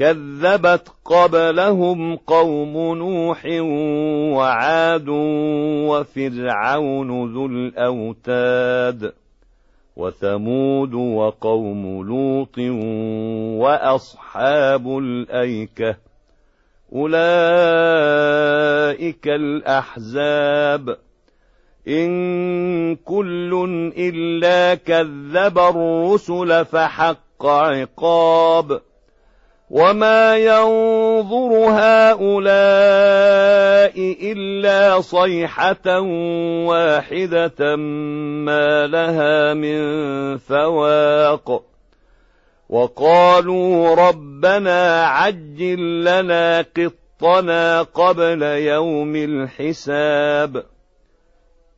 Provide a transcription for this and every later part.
كذبت قبلهم قوم نوح وعاد وفرعون ذو الأوتاد وثمود وقوم لوط وأصحاب الأيكة أولئك الأحزاب إن كل إلا كذب الرسل فحق عقاب وما ينظر هؤلاء إلا صيحة واحدة ما لها من فواق وقالوا ربنا عجل لنا قطنا قبل يوم الحساب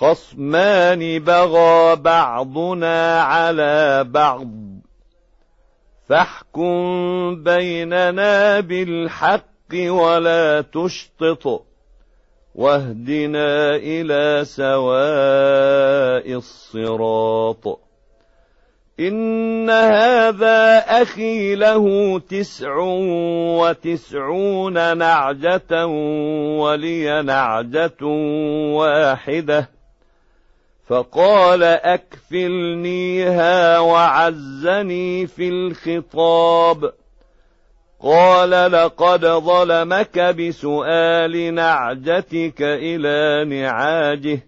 خصمان بغى بعضنا على بعض. فاحكم بيننا بالحق ولا تشطط واهدنا إلى سواء الصراط. إن هذا أخي له تسع وتسعون نعجة ولي نعجة واحدة. فقال أكفلنيها وعزني في الخطاب. قال لقد ظلمك بسؤال نعجتك إلى نعاجه.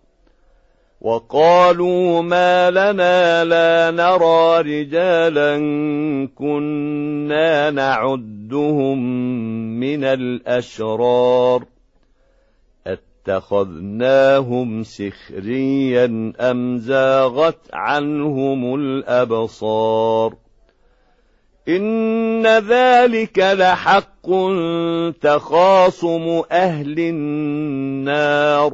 وقالوا ما لنا لا نرى رجالا كنا نعدهم من الأشرار أتخذناهم سخريا أم زاغت عنهم الأبصار إن ذلك لحق تخاصم أهل النار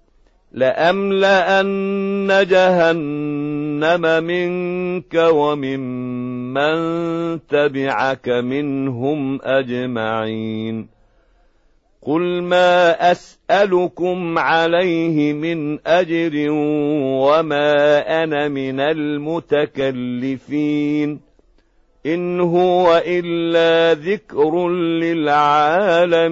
لأملأن جهنم منك وممن تبعك منهم أجمعين. قل ما أسألكم عليه من أجر وما أنا من المتكلفين. إن هو إلا ذكر للعالمين.